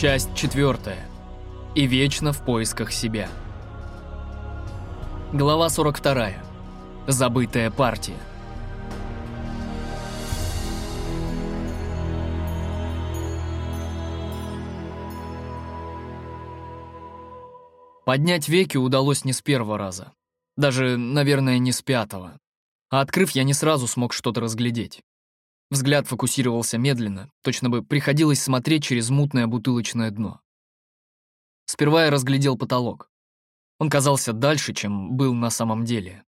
Часть четвертая. И вечно в поисках себя. Глава 42. Забытая партия. Поднять веки удалось не с первого раза. Даже, наверное, не с пятого. А открыв, я не сразу смог что-то разглядеть. Взгляд фокусировался медленно, точно бы приходилось смотреть через мутное бутылочное дно. Сперва я разглядел потолок. Он казался дальше, чем был на самом деле.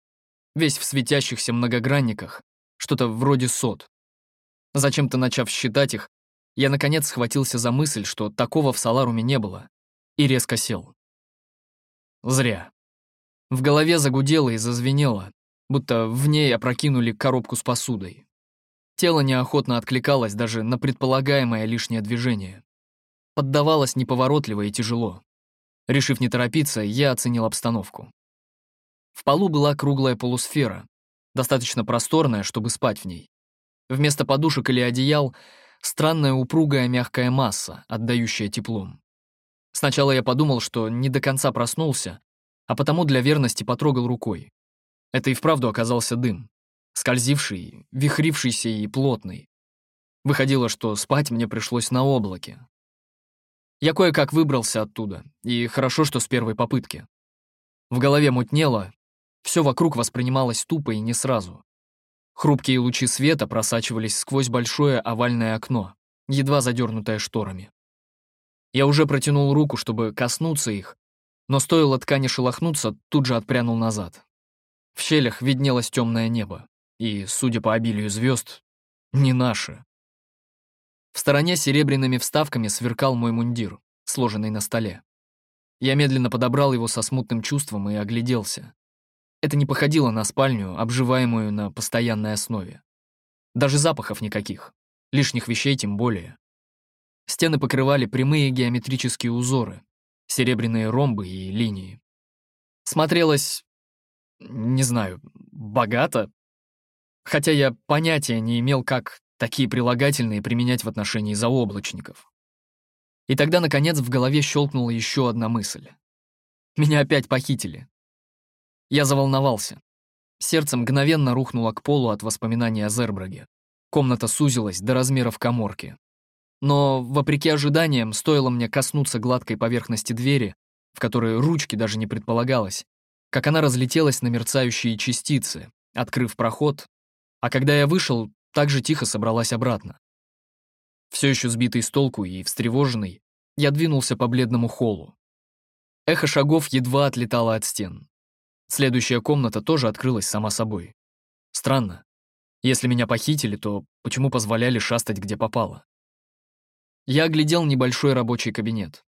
Весь в светящихся многогранниках, что-то вроде сот. Зачем-то начав считать их, я наконец схватился за мысль, что такого в Саларуме не было, и резко сел. Зря. В голове загудело и зазвенело, будто в ней опрокинули коробку с посудой. Тело неохотно откликалось даже на предполагаемое лишнее движение. Поддавалось неповоротливо и тяжело. Решив не торопиться, я оценил обстановку. В полу была круглая полусфера, достаточно просторная, чтобы спать в ней. Вместо подушек или одеял — странная упругая мягкая масса, отдающая теплом. Сначала я подумал, что не до конца проснулся, а потому для верности потрогал рукой. Это и вправду оказался дым скользивший, вихрившийся и плотный. Выходило, что спать мне пришлось на облаке. Я кое-как выбрался оттуда, и хорошо, что с первой попытки. В голове мутнело, все вокруг воспринималось тупо и не сразу. Хрупкие лучи света просачивались сквозь большое овальное окно, едва задернутое шторами. Я уже протянул руку, чтобы коснуться их, но стоило ткани шелохнуться, тут же отпрянул назад. В щелях виднелось темное небо. И, судя по обилию звезд, не наши. В стороне серебряными вставками сверкал мой мундир, сложенный на столе. Я медленно подобрал его со смутным чувством и огляделся. Это не походило на спальню, обживаемую на постоянной основе. Даже запахов никаких, лишних вещей тем более. Стены покрывали прямые геометрические узоры, серебряные ромбы и линии. Смотрелось, не знаю, богато, хотя я понятия не имел, как такие прилагательные применять в отношении заоблачников. И тогда, наконец, в голове щелкнула еще одна мысль. Меня опять похитили. Я заволновался. Сердце мгновенно рухнуло к полу от воспоминаний о Зербраге. Комната сузилась до размеров коморки. Но, вопреки ожиданиям, стоило мне коснуться гладкой поверхности двери, в которой ручки даже не предполагалось, как она разлетелась на мерцающие частицы, открыв проход, а когда я вышел, так же тихо собралась обратно. Все еще сбитый с толку и встревоженный, я двинулся по бледному холлу. Эхо шагов едва отлетало от стен. Следующая комната тоже открылась сама собой. Странно. Если меня похитили, то почему позволяли шастать где попало? Я оглядел небольшой рабочий кабинет.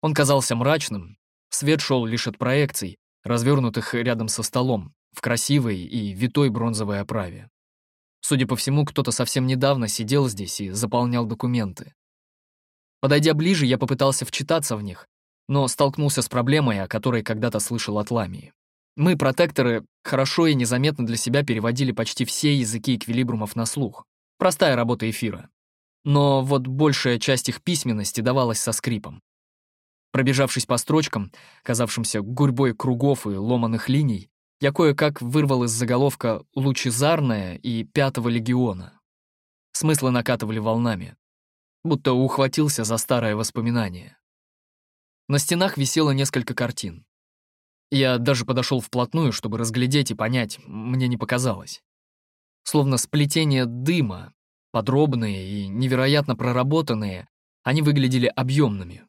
Он казался мрачным, свет шел лишь от проекций, развернутых рядом со столом, в красивой и витой бронзовой оправе. Судя по всему, кто-то совсем недавно сидел здесь и заполнял документы. Подойдя ближе, я попытался вчитаться в них, но столкнулся с проблемой, о которой когда-то слышал от Ламии. Мы, протекторы, хорошо и незаметно для себя переводили почти все языки эквилибрумов на слух. Простая работа эфира. Но вот большая часть их письменности давалась со скрипом. Пробежавшись по строчкам, казавшимся гурьбой кругов и ломаных линий, я кое-как вырвал из заголовка «Лучезарная» и «Пятого легиона». Смыслы накатывали волнами, будто ухватился за старое воспоминание. На стенах висело несколько картин. Я даже подошел вплотную, чтобы разглядеть и понять, мне не показалось. Словно сплетение дыма, подробные и невероятно проработанные, они выглядели объемными.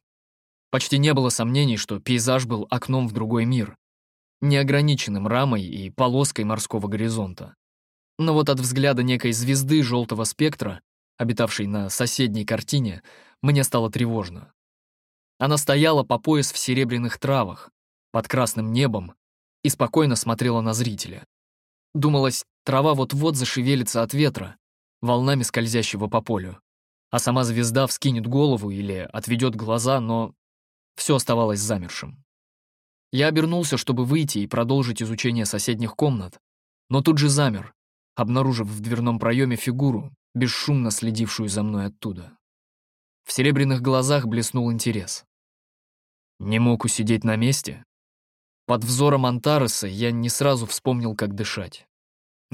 Почти не было сомнений, что пейзаж был окном в другой мир, неограниченным рамой и полоской морского горизонта. Но вот от взгляда некой звезды желтого спектра, обитавшей на соседней картине, мне стало тревожно. Она стояла по пояс в серебряных травах, под красным небом, и спокойно смотрела на зрителя. Думалось, трава вот-вот зашевелится от ветра, волнами скользящего по полю, а сама звезда вскинет голову или отведет глаза, но все оставалось замершим. Я обернулся, чтобы выйти и продолжить изучение соседних комнат, но тут же замер, обнаружив в дверном проеме фигуру, бесшумно следившую за мной оттуда. В серебряных глазах блеснул интерес. Не мог усидеть на месте? Под взором Антареса я не сразу вспомнил, как дышать.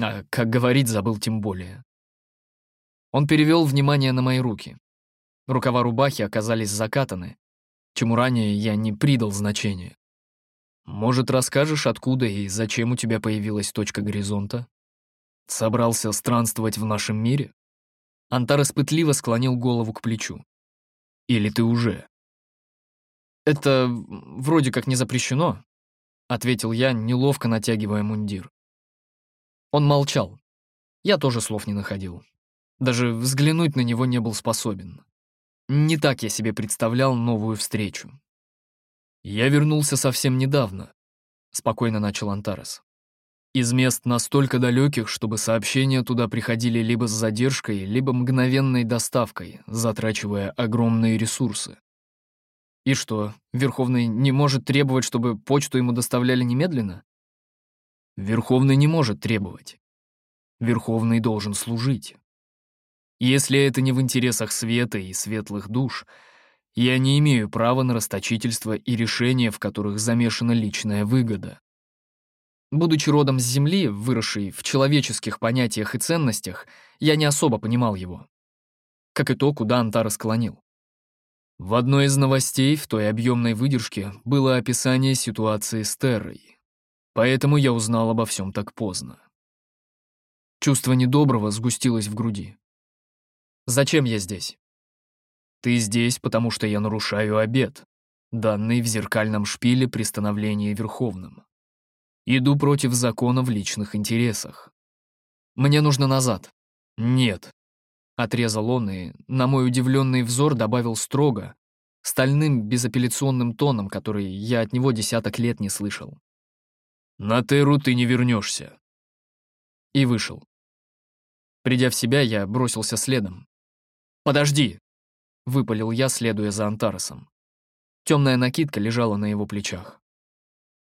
А как говорить забыл тем более. Он перевел внимание на мои руки. Рукава рубахи оказались закатаны, чему ранее я не придал значения. Может, расскажешь, откуда и зачем у тебя появилась точка горизонта? Собрался странствовать в нашем мире? Антарес пытливо склонил голову к плечу. Или ты уже? Это вроде как не запрещено, ответил я, неловко натягивая мундир. Он молчал. Я тоже слов не находил. Даже взглянуть на него не был способен. Не так я себе представлял новую встречу. «Я вернулся совсем недавно», — спокойно начал Антарес. «Из мест настолько далеких, чтобы сообщения туда приходили либо с задержкой, либо мгновенной доставкой, затрачивая огромные ресурсы. И что, Верховный не может требовать, чтобы почту ему доставляли немедленно? Верховный не может требовать. Верховный должен служить. Если это не в интересах света и светлых душ, я не имею права на расточительство и решения, в которых замешана личная выгода. Будучи родом с Земли, выросший в человеческих понятиях и ценностях, я не особо понимал его. Как и то, куда Антара склонил. В одной из новостей в той объемной выдержке было описание ситуации с Террой. Поэтому я узнал обо всем так поздно. Чувство недоброго сгустилось в груди. Зачем я здесь? Ты здесь, потому что я нарушаю обет, данный в зеркальном шпиле при становлении Верховным. Иду против закона в личных интересах. Мне нужно назад. Нет. Отрезал он и, на мой удивленный взор, добавил строго, стальным безапелляционным тоном, который я от него десяток лет не слышал. «На Теру ты не вернешься. И вышел. Придя в себя, я бросился следом. «Подожди!» — выпалил я, следуя за Антаресом. Темная накидка лежала на его плечах.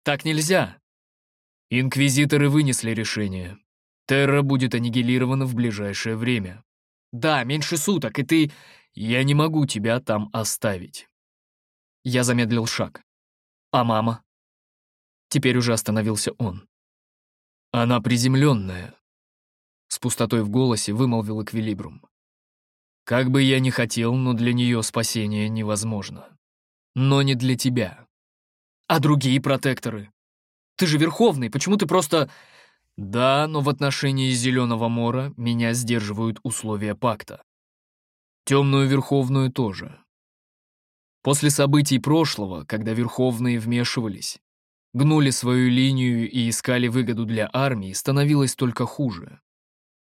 «Так нельзя!» Инквизиторы вынесли решение. Терра будет аннигилирована в ближайшее время. Да, меньше суток, и ты... Я не могу тебя там оставить. Я замедлил шаг. А мама? Теперь уже остановился он. Она приземленная. С пустотой в голосе вымолвил Эквилибрум. Как бы я ни хотел, но для нее спасение невозможно. Но не для тебя. А другие протекторы? Ты же Верховный, почему ты просто... Да, но в отношении Зеленого Мора меня сдерживают условия пакта. Темную Верховную тоже. После событий прошлого, когда Верховные вмешивались, гнули свою линию и искали выгоду для армии, становилось только хуже.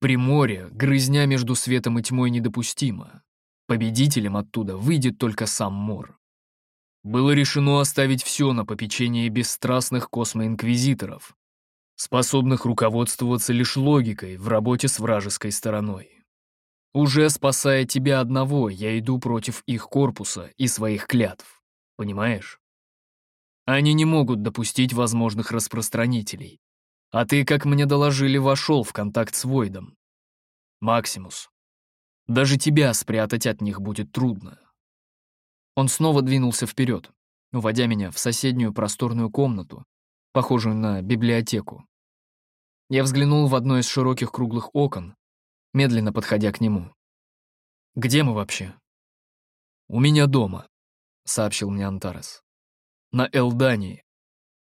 При море грызня между светом и тьмой недопустима. Победителем оттуда выйдет только сам Мор. Было решено оставить все на попечение бесстрастных космоинквизиторов, способных руководствоваться лишь логикой в работе с вражеской стороной. Уже спасая тебя одного, я иду против их корпуса и своих клятв. Понимаешь? Они не могут допустить возможных распространителей, а ты, как мне доложили, вошел в контакт с Войдом. Максимус. Даже тебя спрятать от них будет трудно. Он снова двинулся вперед, уводя меня в соседнюю просторную комнату, похожую на библиотеку. Я взглянул в одно из широких круглых окон, медленно подходя к нему. «Где мы вообще?» «У меня дома», — сообщил мне Антарес. «На Элдании,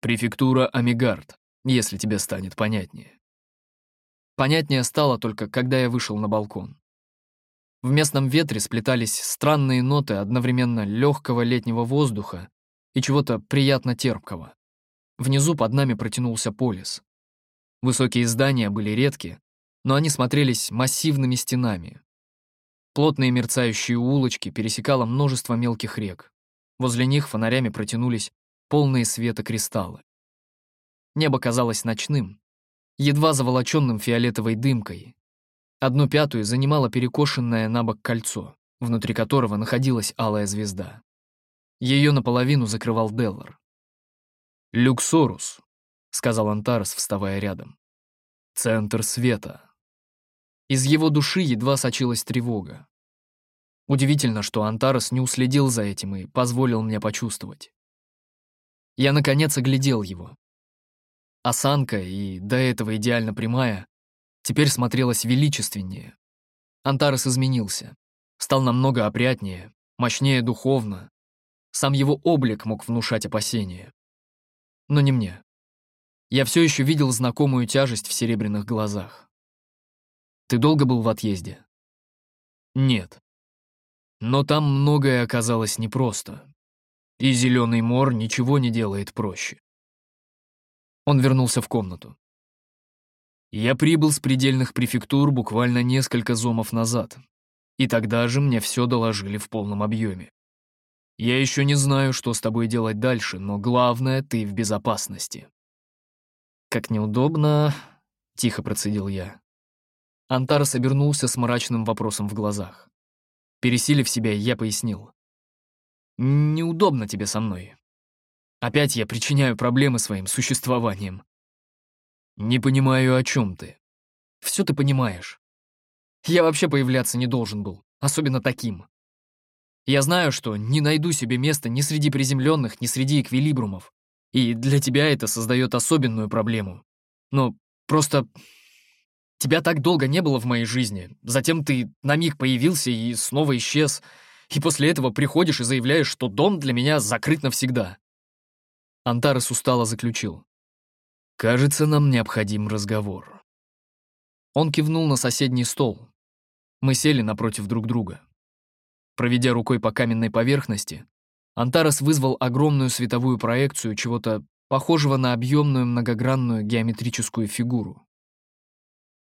префектура Амигард если тебе станет понятнее. Понятнее стало только, когда я вышел на балкон. В местном ветре сплетались странные ноты одновременно легкого летнего воздуха и чего-то приятно терпкого. Внизу под нами протянулся полис. Высокие здания были редки, но они смотрелись массивными стенами. Плотные мерцающие улочки пересекало множество мелких рек. Возле них фонарями протянулись полные света кристаллы. Небо казалось ночным, едва заволоченным фиолетовой дымкой. Одну пятую занимало перекошенное на бок кольцо, внутри которого находилась алая звезда. Ее наполовину закрывал Деллар. «Люксорус», — сказал Антарес, вставая рядом. «Центр света». Из его души едва сочилась тревога. Удивительно, что Антарес не уследил за этим и позволил мне почувствовать. Я, наконец, оглядел его. Осанка, и до этого идеально прямая, теперь смотрелась величественнее. Антарес изменился, стал намного опрятнее, мощнее духовно. Сам его облик мог внушать опасения. Но не мне. Я все еще видел знакомую тяжесть в серебряных глазах. Ты долго был в отъезде? Нет. Но там многое оказалось непросто. И Зеленый мор ничего не делает проще. Он вернулся в комнату. Я прибыл с предельных префектур буквально несколько зомов назад, и тогда же мне все доложили в полном объеме. Я еще не знаю, что с тобой делать дальше, но главное, ты в безопасности. Как неудобно, тихо процедил я. Антарес обернулся с мрачным вопросом в глазах. Пересилив себя, я пояснил. «Неудобно тебе со мной. Опять я причиняю проблемы своим существованием». «Не понимаю, о чем ты». Все ты понимаешь. Я вообще появляться не должен был, особенно таким. Я знаю, что не найду себе места ни среди приземленных, ни среди эквилибрумов. И для тебя это создает особенную проблему. Но просто Тебя так долго не было в моей жизни. Затем ты на миг появился и снова исчез. И после этого приходишь и заявляешь, что дом для меня закрыт навсегда. Антарес устало заключил. «Кажется, нам необходим разговор». Он кивнул на соседний стол. Мы сели напротив друг друга. Проведя рукой по каменной поверхности, Антарес вызвал огромную световую проекцию чего-то похожего на объемную многогранную геометрическую фигуру.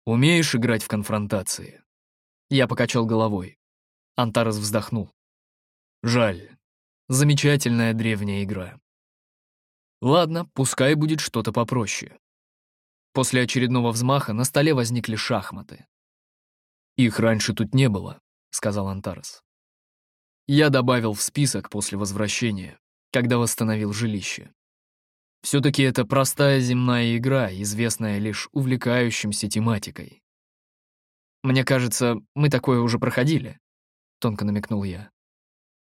Умеешь играть в конфронтации?» Я покачал головой. Антарес вздохнул. «Жаль. Замечательная древняя игра. Ладно, пускай будет что-то попроще». После очередного взмаха на столе возникли шахматы. «Их раньше тут не было», — сказал Антарес. Я добавил в список после возвращения, когда восстановил жилище. Все-таки это простая земная игра, известная лишь увлекающимся тематикой. «Мне кажется, мы такое уже проходили», — тонко намекнул я.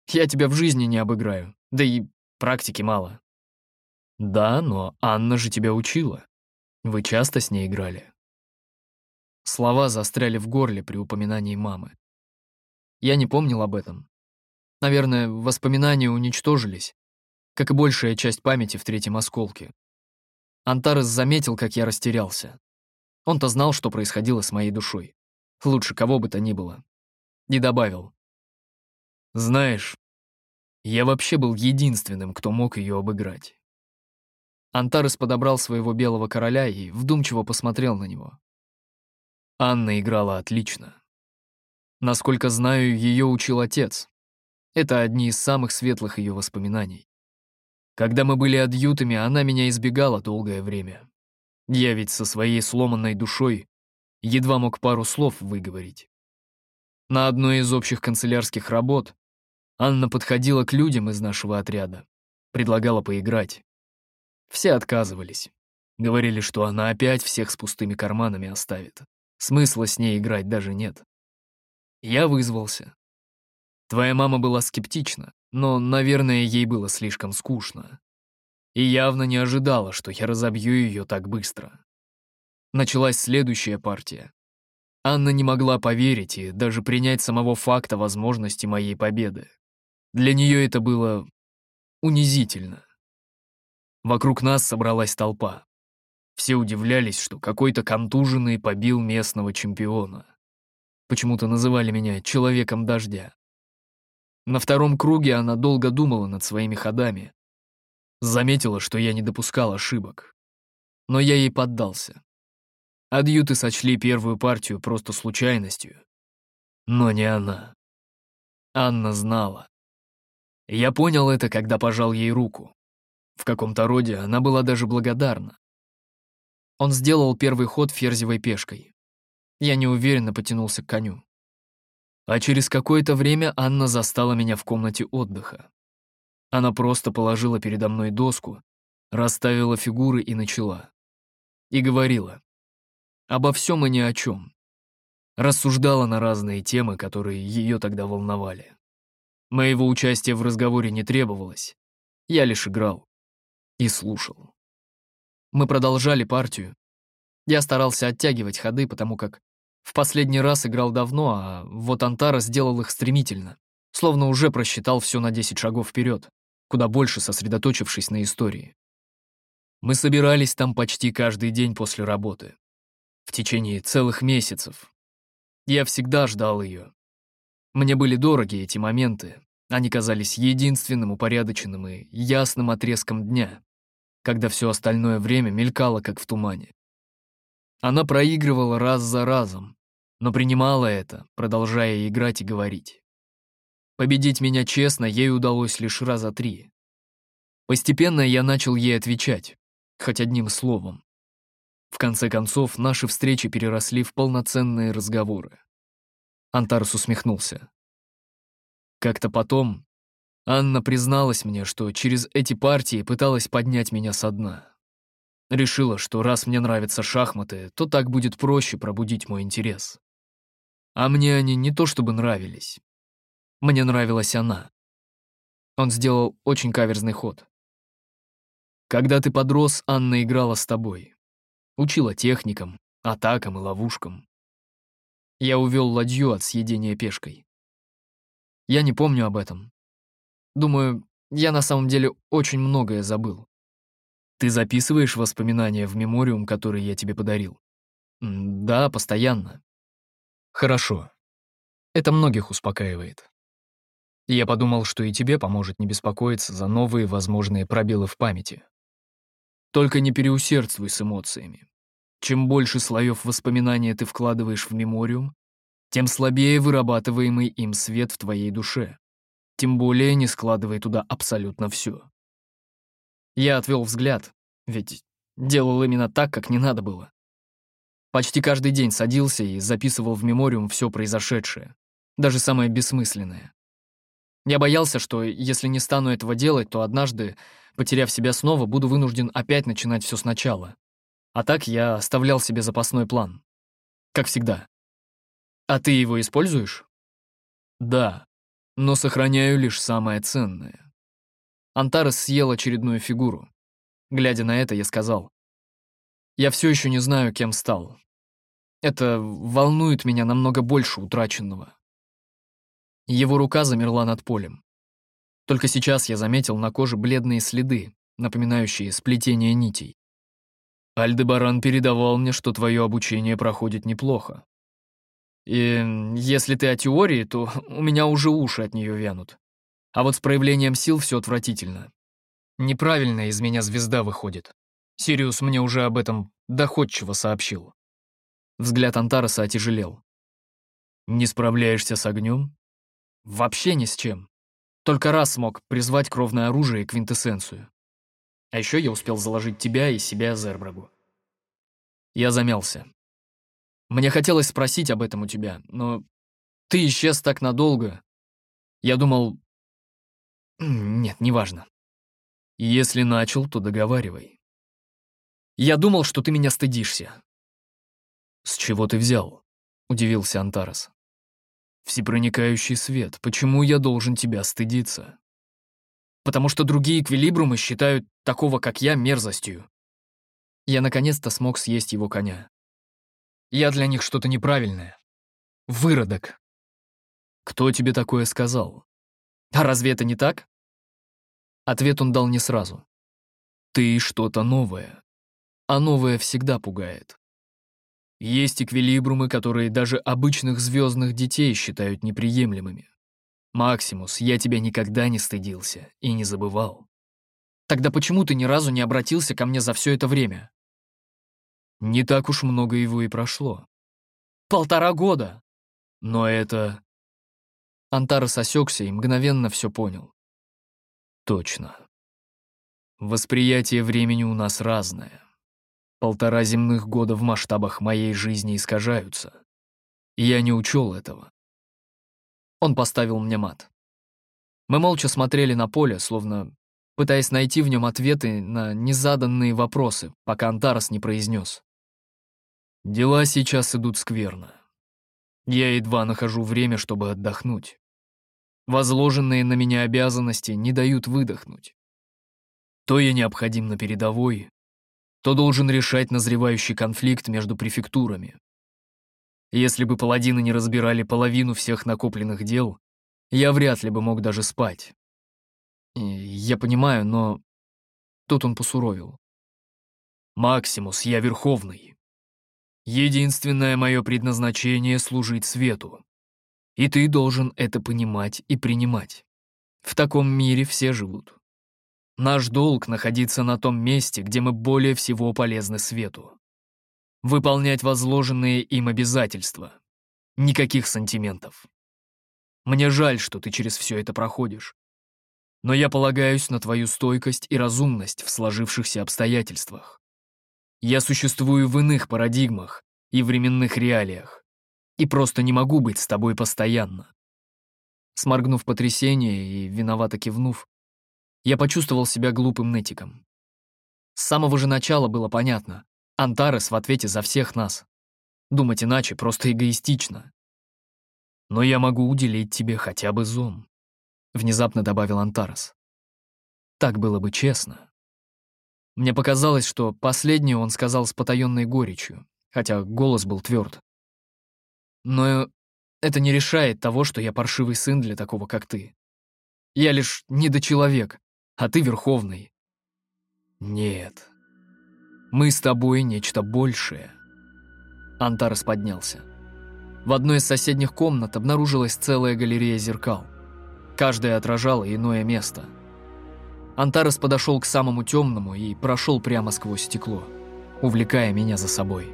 «Я тебя в жизни не обыграю, да и практики мало». «Да, но Анна же тебя учила. Вы часто с ней играли?» Слова застряли в горле при упоминании мамы. Я не помнил об этом. Наверное, воспоминания уничтожились, как и большая часть памяти в третьем осколке. Антарес заметил, как я растерялся. Он-то знал, что происходило с моей душой. Лучше кого бы то ни было. И добавил. «Знаешь, я вообще был единственным, кто мог ее обыграть». Антарес подобрал своего белого короля и вдумчиво посмотрел на него. Анна играла отлично. Насколько знаю, ее учил отец. Это одни из самых светлых ее воспоминаний. Когда мы были адъютами, она меня избегала долгое время. Я ведь со своей сломанной душой едва мог пару слов выговорить. На одной из общих канцелярских работ Анна подходила к людям из нашего отряда, предлагала поиграть. Все отказывались. Говорили, что она опять всех с пустыми карманами оставит. Смысла с ней играть даже нет. Я вызвался. Твоя мама была скептична, но, наверное, ей было слишком скучно. И явно не ожидала, что я разобью ее так быстро. Началась следующая партия. Анна не могла поверить и даже принять самого факта возможности моей победы. Для нее это было унизительно. Вокруг нас собралась толпа. Все удивлялись, что какой-то контуженный побил местного чемпиона. Почему-то называли меня «человеком дождя». На втором круге она долго думала над своими ходами. Заметила, что я не допускал ошибок. Но я ей поддался. Адъюты сочли первую партию просто случайностью. Но не она. Анна знала. Я понял это, когда пожал ей руку. В каком-то роде она была даже благодарна. Он сделал первый ход ферзевой пешкой. Я неуверенно потянулся к коню. А через какое-то время Анна застала меня в комнате отдыха. Она просто положила передо мной доску, расставила фигуры и начала. И говорила. Обо всем и ни о чем. Рассуждала на разные темы, которые ее тогда волновали. Моего участия в разговоре не требовалось. Я лишь играл и слушал. Мы продолжали партию. Я старался оттягивать ходы, потому как в последний раз играл давно, а вот Антара сделал их стремительно, словно уже просчитал все на 10 шагов вперед, куда больше сосредоточившись на истории. Мы собирались там почти каждый день после работы. В течение целых месяцев. Я всегда ждал ее. Мне были дороги эти моменты. Они казались единственным упорядоченным и ясным отрезком дня, когда все остальное время мелькало, как в тумане. Она проигрывала раз за разом, но принимала это, продолжая играть и говорить. Победить меня честно ей удалось лишь раза три. Постепенно я начал ей отвечать, хоть одним словом. В конце концов, наши встречи переросли в полноценные разговоры. Антарс усмехнулся. Как-то потом Анна призналась мне, что через эти партии пыталась поднять меня со дна. Решила, что раз мне нравятся шахматы, то так будет проще пробудить мой интерес. А мне они не то чтобы нравились. Мне нравилась она. Он сделал очень каверзный ход. Когда ты подрос, Анна играла с тобой. Учила техникам, атакам и ловушкам. Я увел ладью от съедения пешкой. Я не помню об этом. Думаю, я на самом деле очень многое забыл. Ты записываешь воспоминания в мемориум, который я тебе подарил? Да, постоянно. Хорошо. Это многих успокаивает. Я подумал, что и тебе поможет не беспокоиться за новые возможные пробелы в памяти. Только не переусердствуй с эмоциями. Чем больше слоев воспоминания ты вкладываешь в мемориум, тем слабее вырабатываемый им свет в твоей душе. Тем более не складывай туда абсолютно все. Я отвел взгляд, ведь делал именно так, как не надо было. Почти каждый день садился и записывал в мемориум все произошедшее, даже самое бессмысленное. Я боялся, что если не стану этого делать, то однажды, потеряв себя снова, буду вынужден опять начинать все сначала. А так я оставлял себе запасной план. Как всегда. А ты его используешь? Да, но сохраняю лишь самое ценное. Антарес съел очередную фигуру. Глядя на это, я сказал. «Я все еще не знаю, кем стал. Это волнует меня намного больше утраченного». Его рука замерла над полем. Только сейчас я заметил на коже бледные следы, напоминающие сплетение нитей. Альдебаран передавал мне, что твое обучение проходит неплохо. И если ты о теории, то у меня уже уши от нее вянут. А вот с проявлением сил все отвратительно. Неправильно из меня звезда выходит. Сириус мне уже об этом доходчиво сообщил. Взгляд Антараса отяжелел. «Не справляешься с огнем?» «Вообще ни с чем. Только раз смог призвать кровное оружие и квинтэссенцию. А еще я успел заложить тебя и себя Зербрагу». Я замялся. Мне хотелось спросить об этом у тебя, но ты исчез так надолго. Я думал, нет, неважно. Если начал, то договаривай. Я думал, что ты меня стыдишься. С чего ты взял? Удивился Антарас. Всепроникающий свет, почему я должен тебя стыдиться? Потому что другие эквилибрумы считают такого, как я, мерзостью. Я наконец-то смог съесть его коня. Я для них что-то неправильное. Выродок. Кто тебе такое сказал? А разве это не так? Ответ он дал не сразу. Ты что-то новое. А новое всегда пугает. Есть эквилибрумы, которые даже обычных звездных детей считают неприемлемыми. Максимус, я тебя никогда не стыдился и не забывал. Тогда почему ты ни разу не обратился ко мне за все это время? Не так уж много его и прошло. Полтора года. Но это... Антарес осекся и мгновенно все понял. Точно. Восприятие времени у нас разное. Полтора земных года в масштабах моей жизни искажаются. И я не учел этого. Он поставил мне мат. Мы молча смотрели на поле, словно пытаясь найти в нем ответы на незаданные вопросы, пока Антарес не произнес. Дела сейчас идут скверно. Я едва нахожу время, чтобы отдохнуть. Возложенные на меня обязанности не дают выдохнуть. То я необходим на передовой, то должен решать назревающий конфликт между префектурами. Если бы паладины не разбирали половину всех накопленных дел, я вряд ли бы мог даже спать. И я понимаю, но... Тут он посуровил. «Максимус, я Верховный. Единственное мое предназначение — служить свету. И ты должен это понимать и принимать. В таком мире все живут. Наш долг — находиться на том месте, где мы более всего полезны свету. Выполнять возложенные им обязательства. Никаких сантиментов. Мне жаль, что ты через все это проходишь. Но я полагаюсь на твою стойкость и разумность в сложившихся обстоятельствах. Я существую в иных парадигмах и временных реалиях, и просто не могу быть с тобой постоянно. Сморгнув потрясение и виновато кивнув, я почувствовал себя глупым нытиком. С самого же начала было понятно. Антарес в ответе за всех нас. Думать иначе просто эгоистично. «Но я могу уделить тебе хотя бы зон», — внезапно добавил Антарес. «Так было бы честно». Мне показалось, что последнее он сказал с потаенной горечью, хотя голос был тверд. «Но это не решает того, что я паршивый сын для такого, как ты. Я лишь недочеловек, а ты верховный. Нет. Мы с тобой нечто большее. Антарес поднялся. В одной из соседних комнат обнаружилась целая галерея зеркал. Каждая отражала иное место. Антарес подошел к самому темному и прошел прямо сквозь стекло, увлекая меня за собой.